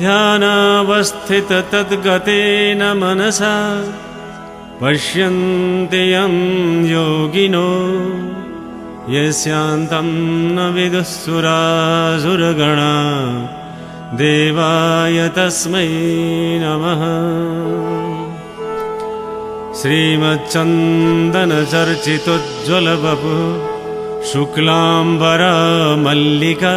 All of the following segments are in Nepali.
ध्यानावस्थिततद्गतेन मनसा पश्यन्ति यं योगिनो यस्यान्तं न विदुःसुरासुरगणा देवाय तस्मै नमः। श्रीमच्चन्दनचर्चितोज्ज्वलवपु शुक्लाम्बरा मल्लिका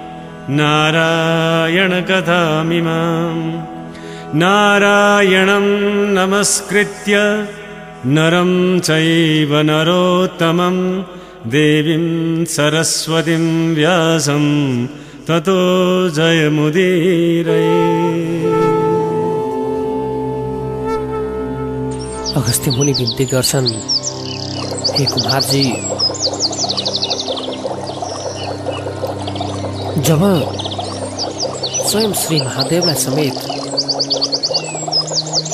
नारायणकथामिमाम् नारायणं नमस्कृत्य नरं चैव नरोत्तमं। देवीं सरस्वतीं व्यासं ततो जयमुदीरये अगस्त्य मुनि बिन्ती गर्छन् हे कुमारजी जब स्वयं श्री महादेवलाई समेत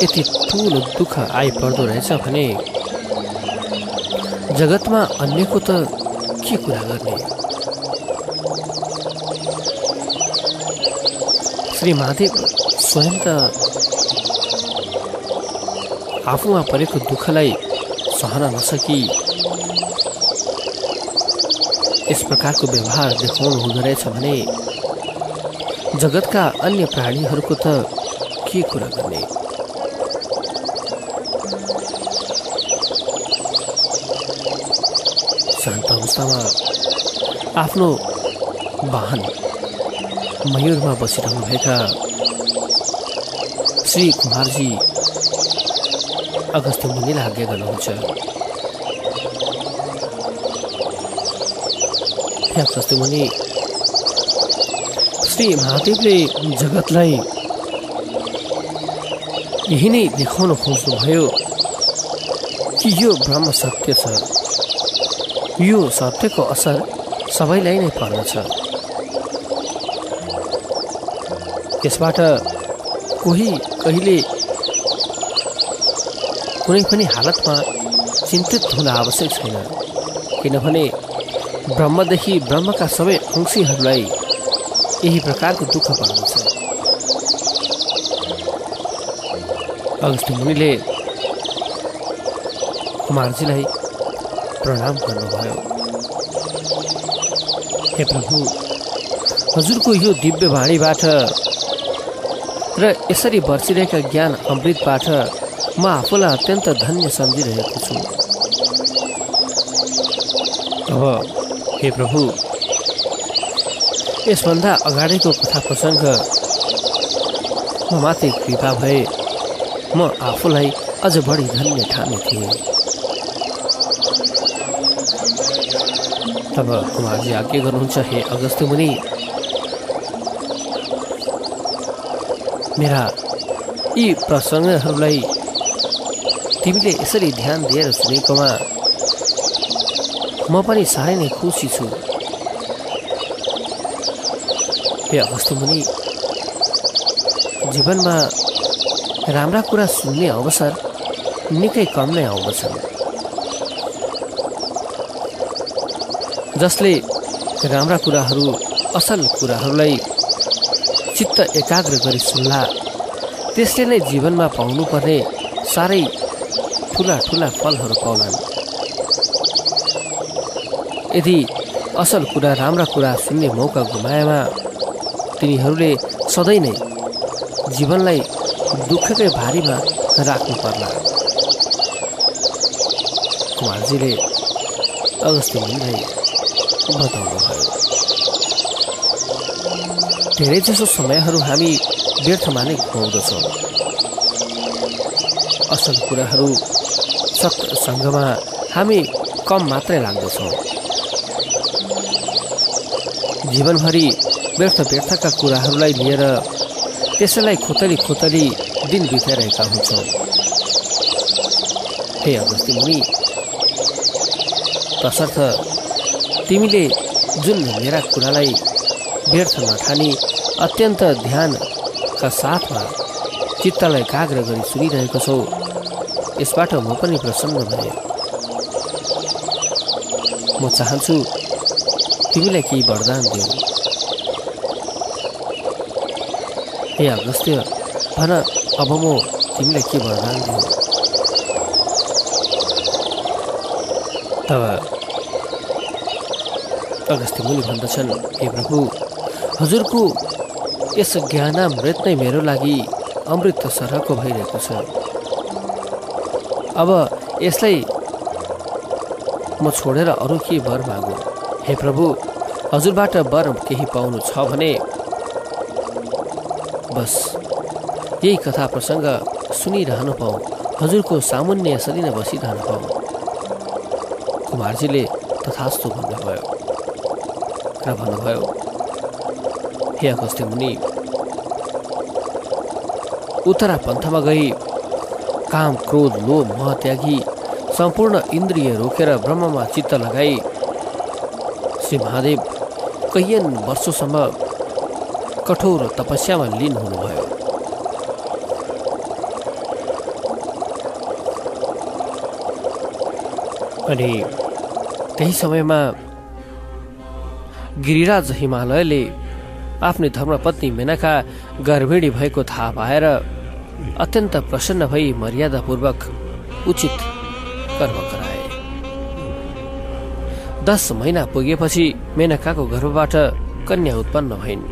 यति ठुलो दुःख आइपर्दो रहेछ भने जगतमा अन्यको त के कुरा गर्ने? श्री महादेव स्वयं त आफूमा परेको दुःखलाई सहन नसकी यस प्रकारको व्यवहार देखाउनु हुँदो रहेछ भने जगतका अन्य प्राणीहरूको त के कुरा गर्ने? शान्त अवस्थामा आफ्नो वाहन मयूरमा बसिरहनुभएका श्री कुमारजी अगस्त्य मुनिलाई आज्ञा गर्नुहुन्छ। हे अगस्त्य मुनि श्री महादेवले जगतलाई यही नै देखाउन खोज्नुभयो कि यो ब्रह्म सत्य छ। यो सत्यको असर सबैलाई नै पर्दछ। यसबाट कोही कहिले कुनै पनि हालतमा चिन्तित हुन आवश्यक छैन। किनभने ब्रह्मदेखि ब्रह्मका सबै अंशीहरूलाई यही प्रकारको दुःख पर्दछ अगस्त्य मुनिले कुमारजीलाई प्रणाम गर्नुभयो। हे प्रभु हजुरको यो दिव्य वाणीबाट र यसरी बर्सिरहेका ज्ञान अमृतबाट म आफूलाई अत्यन्त धन्य सम्झिरहेको छु। अब हे प्रभु यसभन्दा अगाडिको कथा प्रसङ्ग म माथि कृपा भए म आफूलाई अझ बढी धन्य ठाने थिएँ। तब कुमारजी आज्ञा गर्नुहुन्छ हे अगस्त्य मुनि मेरा यी प्रसङ्गहरूलाई तिमीले यसरी ध्यान दिएर सुनेकोमा म पनि साह्रै नै खुसी छु हे अगस्त्य मुनि जीवनमा राम्रा कुरा सुन्ने अवसर निकै कम नै आउँदछन् जसले राम्रा कुराहरू असल कुराहरूलाई चित्त एकाग्र गरी सुन्ला त्यसले नै जीवनमा पाउनुपर्ने साह्रै ठुला ठुला फलहरू पाउलान् यदि असल कुरा राम्रा कुरा सुन्ने मौका गुमाएमा तिनीहरूले सधैँ नै जीवनलाई दुःखकै भारीमा राख्नु पर्ला। कुमारजीले अगस्ती मुनिलाई बताउनुभयो। धेरै जसो समयहरू हामी व्यर्थमा नै खुवाउँदछौँ असल कुराहरू सत्सङ्गमा हामी कम मात्रै लाग्दछौँ। जीवनभरि व्यर्थ व्यर्थका कुराहरूलाई लिएर त्यसैलाई खोतली खोतली दिन बिताइरहेका हुन्छौँ। हे अगस्ती मुनि तसर्थ तिमीले जुन मेरा कुरालाई व्यर्थ नठानी अत्यन्त ध्यानका साथमा चित्तलाई एकाग्र गरी सुनिरहेको छौ यसबाट म पनि प्रसन्न भएँ। म चाहन्छु तिमीलाई केही वरदान दिउँ हे अगस्त्य भन अब म तिमीलाई के वरदान दिउँ तब अगस्त्य मुनि भन्दछन् हे प्रभु हजुरको यस ज्ञानामृत नै मेरो लागि अमृत सरहको भइरहेको छ। अब यसलाई म छोडेर अरू के वर मागु हे प्रभु हजुरबाट वर केही पाउनु छ भने? बस यही कथा प्रसङ्ग सुनिरहनु पाऊ हजुरको सामुन्य यसरी नै बसिरहनु पाऊ। कुमारजीले तथास्तु भन्नुभयो। र भन्नुभयो हे अगस्त्य मुनि उत्तरा पन्थमा गई काम क्रोध लोभ मोह त्यागी सम्पूर्ण इन्द्रिय रोकेर ब्रह्ममा चित्त लगाई श्री महादेव कैयन वर्षसम्म कठोर तपस्यामा लिन हुनुभयो? अनि त्यही समयमा गिरिराज हिमालयले आफ्नै धर्मपत्नी मेनका गर्भिणी भएको थाहा पाएर अत्यन्त प्रसन्न भई मर्यादापूर्वक उचित कर्म दस महिना पुगेपछि मेनकाको गर्भबाट कन्या उत्पन्न भइन्।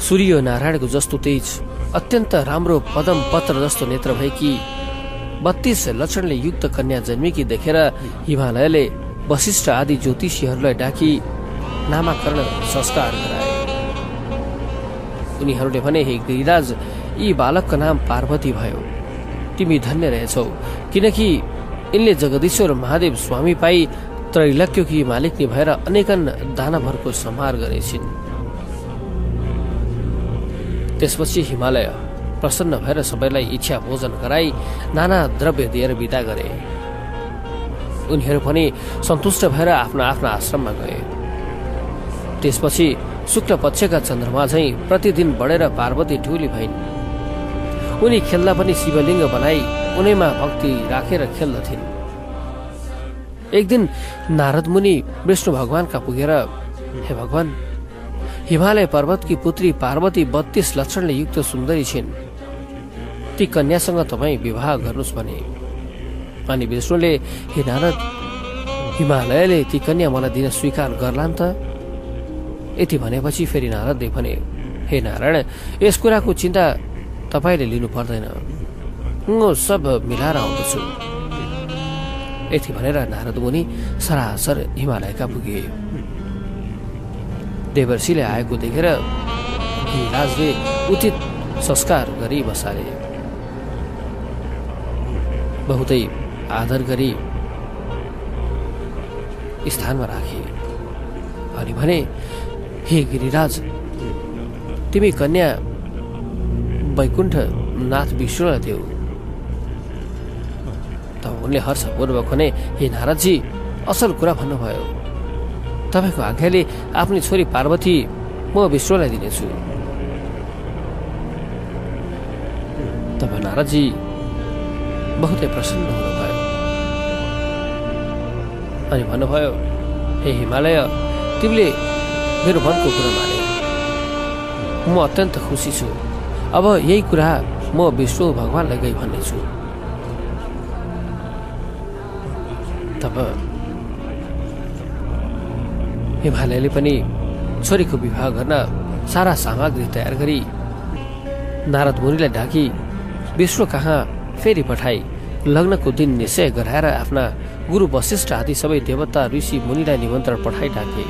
सूर्य नारायणको जस्तो तेज अत्यन्त राम्रो पदम पत्र जस्तो नेत्र भएकी बत्तीस लक्षणले युक्त कन्या जन्मेकी देखेर हिमालयले वशिष्ठ आदि ज्योतिषीहरूलाई डाकी नामाकरण संस्कार गराए। उनीहरूले भने हे गिरिराज यी बालकको नाम पार्वती भयो। तिमी धन्य रहेछौ। किनकि यिनले जगदीश्वर महादेव स्वामी पाई त्रैलक्यकी मालिकनी भएर अनेकन दानवहरूको संहार गरेछिन् त्यसपछि हिमालय प्रसन्न भएर सबैलाई इच्छा भोजन गराई नाना द्रव्य दिएर विदा गरे। उनीहरू पनि सन्तुष्ट भएर आफ्ना आफ्ना आश्रममा गए। त्यसपछि शुक्ल पक्षका चन्द्रमा झैँ प्रतिदिन बढेर पार्वती ठुली भइन्। उनी खेल्दा पनि शिवलिङ्ग बनाई उनैमा भक्ति राखेर खेल्दथिन्। एक दिन नारद मुनि विष्णु भगवानका पुगेर हे भगवान हिमालय पर्वतकी पुत्री पार्वती बत्तीस लक्षणले युक्त सुन्दरी छिन्। ती कन्यासँग तपाईँ विवाह गर्नुहोस् भने। अनि विष्णुले हे नारद हिमालयले ती कन्या मलाई दिन स्वीकार गर्लान् त? यति भनेपछि फेरि नारदले भने हे नारायण यस कुराको चिन्ता तपाईँले लिनु पर्दैन। म सब मिलाएर आउँदछु। यति भनेर नारद मुनि सरासर हिमालयका पुगे। देवर्षीले आएको देखेर राजले उचित संस्कार गरी बसाले। बहुतै आदर गरी स्थानमा राखे। अनि भने हे गिरिराज तिमी कन्या वैकुण्ठ नाथ विष्णुलाई देऊ। उनले हर्षपूर्वक भने हे नारदजी असल कुरा भन्नुभयो। तपाईँको आज्ञाले आफ्नी छोरी पार्वती म विष्णुलाई दिनेछु। तब नारदजी बहुतै प्रसन्न हुनुभयो। अनि भन्नुभयो हे हिमालय तिमीले मेरो मनको कुरा माने। म अत्यन्त खुसी छु। अब यही कुरा म विष्णु भगवान्लाई गई भन्नेछु। हिमालयले पनि छोरीको विवाह गर्न सारा सामग्री तयार गरी नारद मुनिलाई ढाकी विष्णु कहाँ फेरि पठाई लग्नको दिन निश्चय गराएर आफ्ना गुरु वशिष्ठ आदि सबै देवता ऋषि मुनिलाई निमन्त्रण पठाइ डाके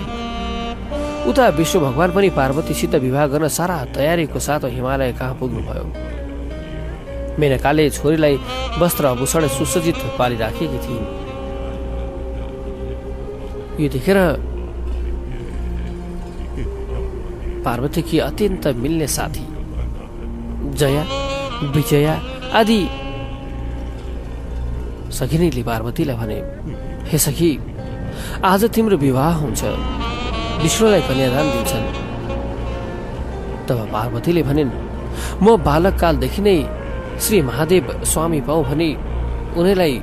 उता विष्णु भगवान पनि पार्वतीसित विवाह गर्न सारा तयारीको साथ हिमालय कहाँ पुग्नुभयो। मेनकाले छोरीलाई वस्त्र आभूषण सुसज्जित पालिराखेकी थिइन्। यो देखेर पार्वतीकी अत्यन्त मिल्ने साथी जया विजया आदि। सखिनीले पार्वतीलाई भने हे सखी आज तिम्रो विवाह हुन्छ। विष्णुलाई कन्यादान दिन्छन्। तब पार्वतीले भनिन् म बालककालदेखि नै श्री महादेव स्वामी पाऊ भनी उनीलाई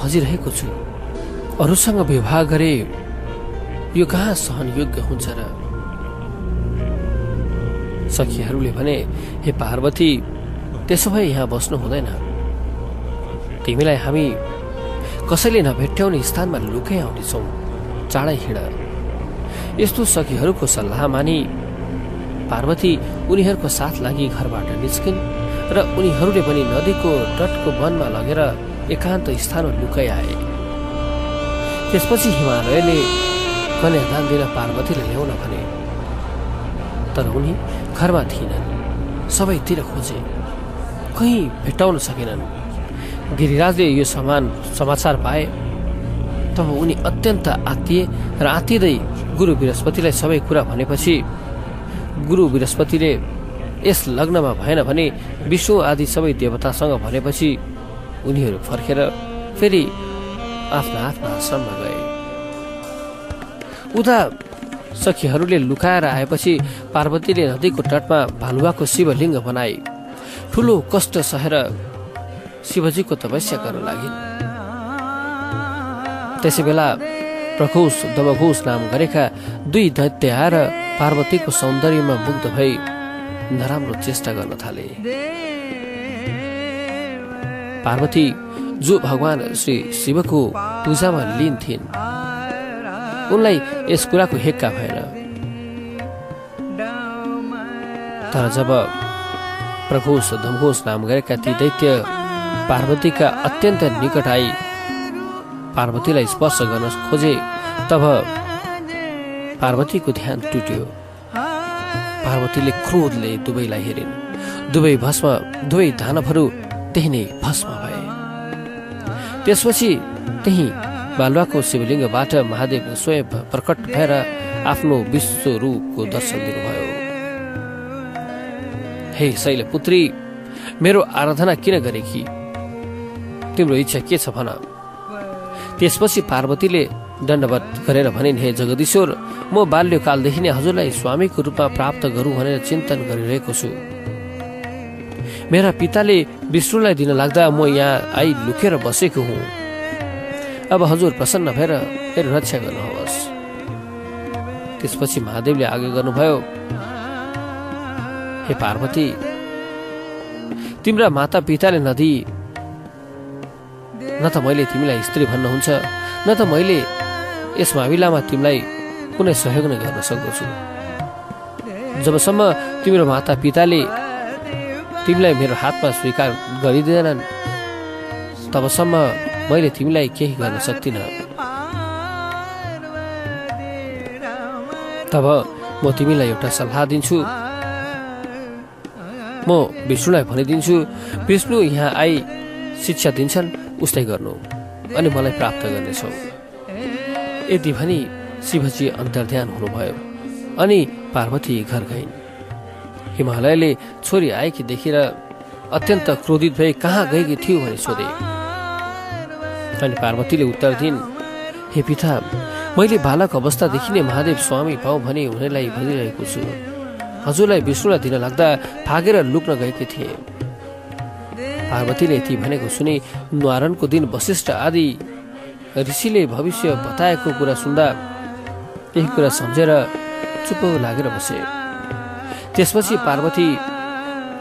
भजिरहेको छु। अरूसँग विवाह गरे यो कहाँ सहनयोग्य हुन्छ र सखीहरूले भने हे पार्वती त्यसो भए यहाँ बस्नु हुँदैन। तिमीलाई हामी कसैले नभेट्याउने स्थानमा लुकै आउनेछौँ चाँडै हिँड। यस्तो सखीहरूको सल्लाह मानि पार्वती उनीहरूको साथ लागि घरबाट निस्किन् र उनीहरूले पनि नदीको तटको वनमा लगेर एकान्त स्थानमा लुकै आए। त्यसपछि हिमालयले कन्यादान दिन पार्वतीलाई ल्याउन भने। तर उनी घरमा थिएनन् सबैतिर खोजे। कहीँ भेट्टाउन सकेनन्। गिरिराजले यो समान समाचार पाए। तब उनी अत्यन्त आत्तिए र आत्तिँदै गुरु बृहस्पतिलाई सबै कुरा भनेपछि गुरु बृहस्पतिले यस लग्नमा भएन भने विष्णु आदि सबै देवतासँग भनेपछि उनीहरू फर्केर फेरि आफ्ना आफ्ना आश्रममा गए। उता सखीहरूले लुकाएर आएपछि पार्वतीले नदीको तटमा भालुवाको शिवलिङ्ग बनाए। ठुलो कष्ट सहेर शिवजीको तपस्या गर्न लागिन् त्यसै बेला प्रघोष दमघोष नाम गरेका दुई दैत्य आएर पार्वतीको सौन्दर्यमा मुग्ध भई नराम्रो चेष्टा गर्न थाले। पार्वती जो भगवान श्री शिवको पूजामा लिन थिइन् उनलाई यस कुराको हेक्का भएन तर जब प्रघोष धमघोष नाम गरेका ती दैत्य पार्वतीका अत्यन्त निकट आई पार्वतीलाई स्पर्श गर्न खोजे तब पार्वतीको ध्यान टुट्यो पार्वतीले क्रोधले दुवैलाई हेरिन् दुवै भस्म दुवै दानवहरू त्यही नै भस्म भए त्यसपछि त्यही बालुवाको शिवलिङ्गबाट महादेव स्वयं प्रकट भएर आफ्नो विश्व रूपको दर्शन दिनुभयो। हे शैलपुत्री मेरो आराधना किन गरेकी तिम्रो इच्छा के छ भन। त्यसपछि पार्वतीले दण्डवत गरेर भनिन् हे जगदीश्वर म बाल्यकालदेखि नै हजुरलाई स्वामीको रूपमा प्राप्त गरौँ भनेर चिन्तन गरिरहेको छु। मेरा पिताले विष्णुलाई दिन लाग्दा म यहाँ आई लुकेर बसेको हुँ। अब हजुर प्रसन्न भएर मेरो रक्षा गर्नुहोस्। त्यसपछि महादेवले आगे गर्नुभयो हे पार्वती तिम्रा माता पिताले नदी न त मैले तिमीलाई स्त्री भन्नुहुन्छ न त मैले यस मामिलामा तिमीलाई कुनै सहयोग नै गर्न सक्दछु। जबसम्म तिम्रो माता पिताले तिमीलाई मेरो हातमा स्वीकार गरिदिँदैनन् तबसम्म मैले तिमीलाई केही गर्न सक्दिनँ। तब म तिमीलाई एउटा सल्लाह दिन्छु। म विष्णुलाई भनिदिन्छु विष्णु यहाँ आई शिक्षा दिन्छन् उस्तै गर्नु अनि मलाई प्राप्त गर्नेछौ। यति भनी शिवजी अन्तर्ध्यान हुनुभयो अनि पार्वती घर गइन्। हिमालयले छोरी आएकी देखेर अत्यन्त क्रोधित भए कहाँ गएकी थियो भने सोधे। अनि पार्वतीले उत्तर दिइन् हे पिता मैले बालक अवस्थादेखि नै महादेव स्वामी पाऊ भने उनीलाई भनिरहेको छु। हजुरलाई विष्णुलाई दिन लाग्दा भागेर लुक्न गएकी थिए। पार्वतीले ती भनेको सुनि न्वारणको दिन वशिष्ठ आदि ऋषिले भविष्य बताएको कुरा सुन्दा केही कुरा सम्झेर चुप लागेर बसे। त्यसपछि पार्वती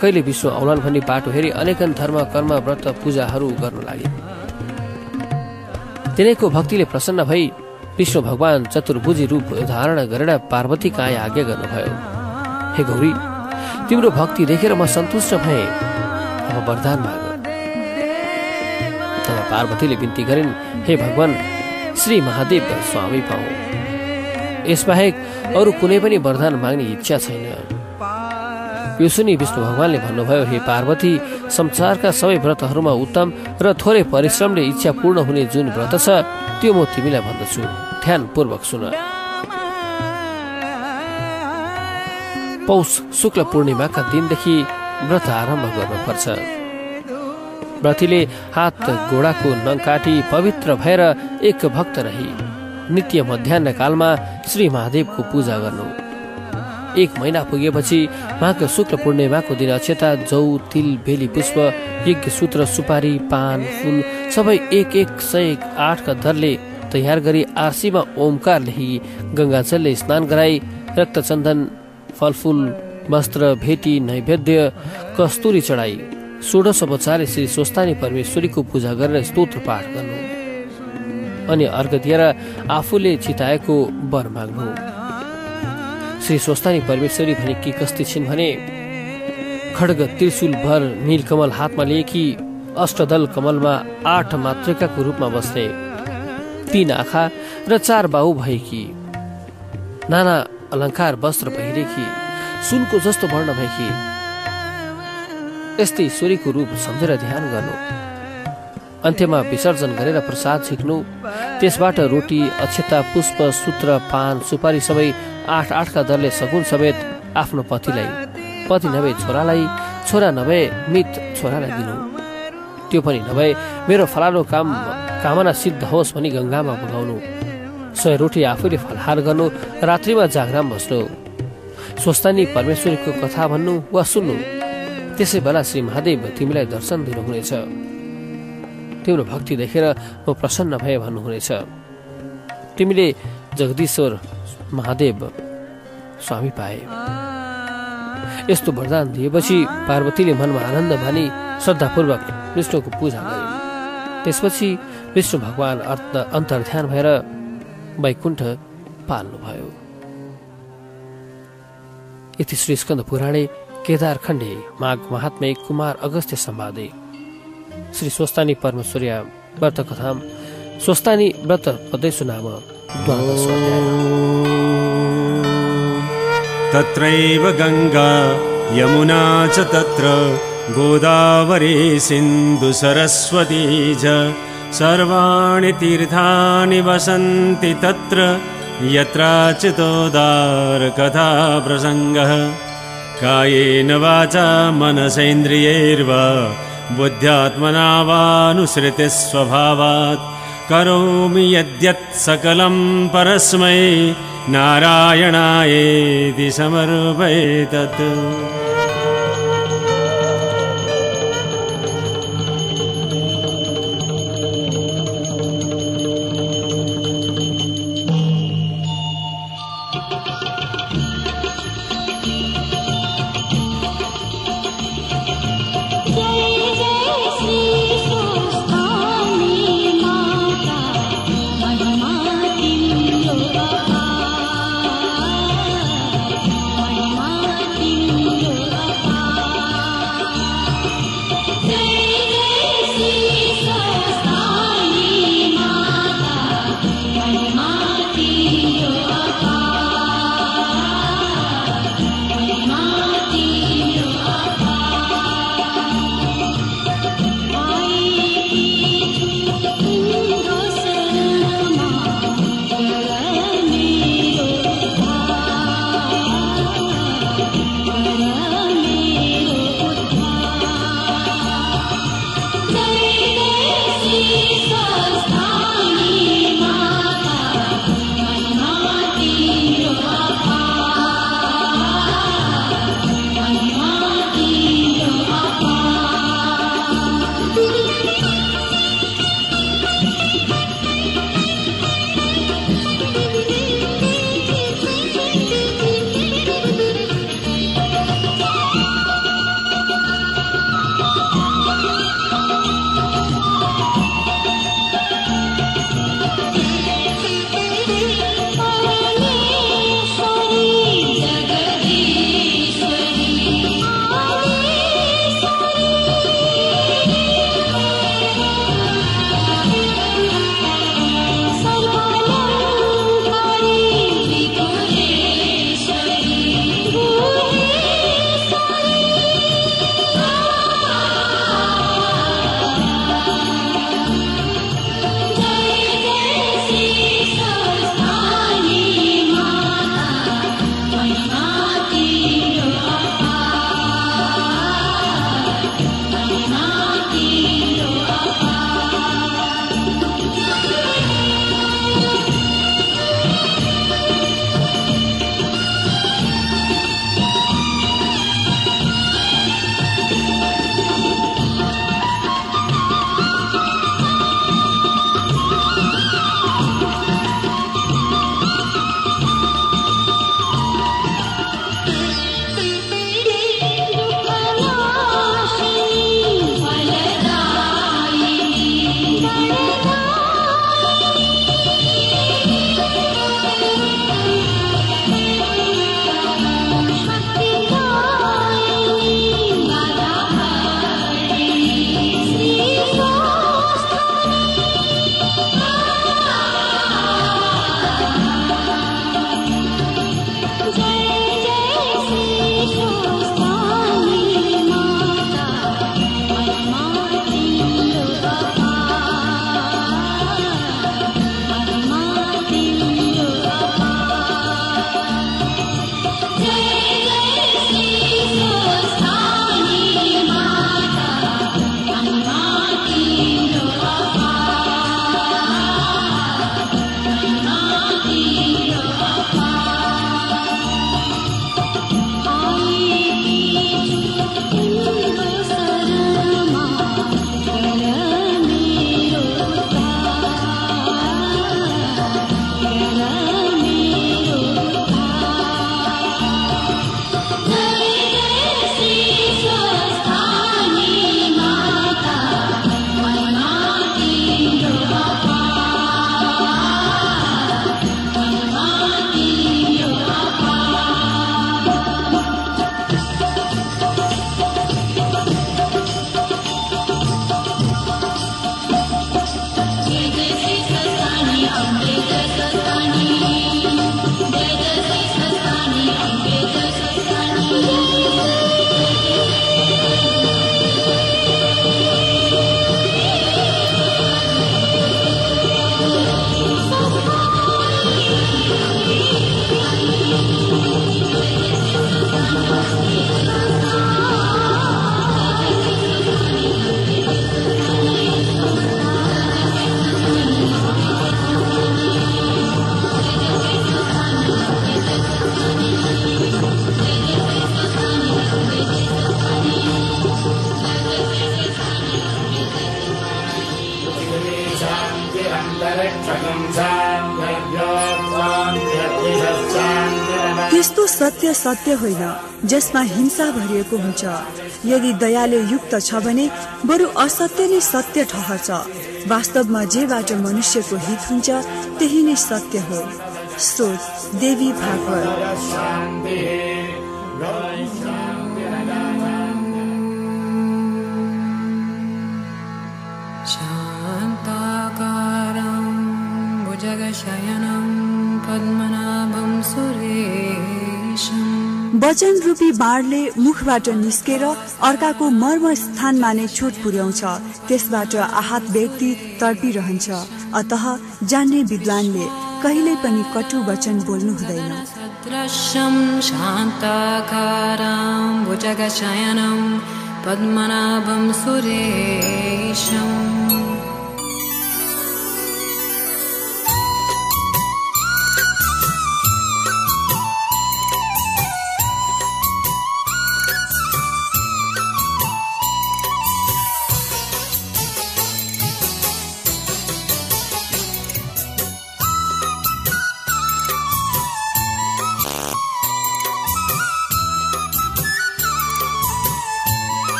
कहिले विश्व औलान भन्ने बाटो हेरी अनेकन धर्म कर्म व्रत पूजाहरू गर्न लागे। तिनैको भक्तिले प्रसन्न भई विष्णु भगवान चतुर्भुजी रूप धारण गरेर पार्वती कहाँ आज्ञा गर्नुभयो। हे गौरी तिम्रो भक्ति देखेर म सन्तुष्ट भए। अब वरदान माग। तब पार्वतीले बिन्ती गरिन् हे भगवान श्री महादेव स्वामी पाऊ यसबाहेक अरू कुनै पनि वरदान माग्ने इच्छा छैन। यो सुनि विष्णु भगवानले भन्नुभयो हे पार्वती संसारका सबै व्रतहरूमा उत्तम र थोरै परिश्रमले इच्छा पूर्ण हुने जुन व्रत छ त्यो म तिमीलाई भन्दछु। ध्यानपूर्वक सुन। पौष शुक्ल पूर्णिमाका दिनदेखि व्रत आरम्भ गर्नुपर्छ। व्रतीले हात गोडाको नङ काटी पवित्र भएर एक भक्त रही। नित्य मध्याह कालमा श्री महादेवको पूजा गर्नु। एक महिना पुगेपछि माघ शुक्ल पूर्णिमाको दिन अक्षता जौ तिल बेली पुष्प यज्ञ सूत्र सुपारी पान फुल सबै एक एक सय आठका दरले तयार गरी आरसीमा ओमकार लेखी गङ्गाजलले स्नान गराई रक्तचन्दन फलफुल वस्त्र भेटी नैवेद्य कस्तुरी चढाई। षोडशोपचारले श्री स्वस्तानी परमेश्वरीको पूजा गरेर स्तोत्र पाठ गर्नु। अनि अर्घ दिएर आफूले चिताएको वर माग्नु। श्री स्वस्तानी परमेश्वरी भने के कस्ती छिन् भने? खड्ग त्रिशुल भर नीलकमल हातमा लिएकी अष्टदल कमलमा आठ मातृकाको रूपमा बस्ने? तीन आँखा र चार बाहु भएकी नाना अलङ्कार वस्त्र पहिरेकी सुनको जस्तो वर्ण भएकी यस्तै ईश्वरीको रूप सम्झेर ध्यान गर्नु। अन्त्यमा विसर्जन गरेर प्रसाद झिक्नु त्यसबाट रोटी अक्षता पुष्प सूत्र पान सुपारी सबै आठ आठका दरले सगुन समेत आफ्नो पतिलाई पति नभए छोरालाई छोरा नभए मित छोरालाई दिनु। त्यो पनि नभए मेरो फलानु काम कामना सिद्ध होस् भनी गङ्गामा बगाउनु सय रोटी आफूले फलहार गर्नु रात्रिमा जागराम बस्नु। स्वस्थानी परमेश्वरीको कथा भन्नु वा सुन्नु। त्यसै बेला श्री महादेव तिमीलाई दर्शन दिनुहुनेछ। तिम्रो भक्ति देखेर म प्रसन्न भए भन्नुहुनेछ। तिमीले जगदीश्वर महादेव स्वामी पाए। यस्तो वरदान दिएपछि पार्वतीले मनमा आनन्द मानी श्रद्धापूर्वक विष्णुको पूजा गरे। त्यसपछि विष्णु भगवान अन्तर्ध्यान भएर वैकुण्ठ पाल्नुभयो। यति श्री स्कन्द पुराणे केदार खण्डे माघ महात्मे कुमार अगस्त्य सम्वादे। श्री स्वस्तानी परमेश्वर्या व्रत कथा स्वस्तानी व्रत पदेशु नाम द्वादश तत्रैव गङ्गा यमुना च तत्र गोदावरी सिन्धु सरस्वती च सर्वाणि तीर्थानि वसन्ति तत्र यत्राचितोदारकथा प्रसङ्गः कायेन वाचा मनसेन्द्रियैर्वा बुद्ध्यात्मना वानुसृतिस्वभावात् करोमि यद्यत् सकलं परस्मै नारायणायेति समर्पयेतत् सत्य सत्य होइन जसमा हिंसा भरिएको हुन्छ। यदि दयाले युक्त छ भने बरु असत्य नै सत्य ठहर्छ। वास्तवमा जेबाट मनुष्यको हित हुन्छ त्यही नै सत्य हो। स्रोत देवी भागवत। शान्ताकारं भुजगशयनं सुरेशम् वचन रूपी बाणले मुखबाट निस्केर अर्काको मर्म स्थानमा नै चोट पुर्याउँछ। त्यसबाट आहत व्यक्ति तडपिरहन्छ। अतः जान्ने विद्वानले कहिल्यै पनि कटु वचन बोल्नु हुँदैन। सदृशं शान्ताकारां भुजगशयनं पद्मनाभं सुरेशम्।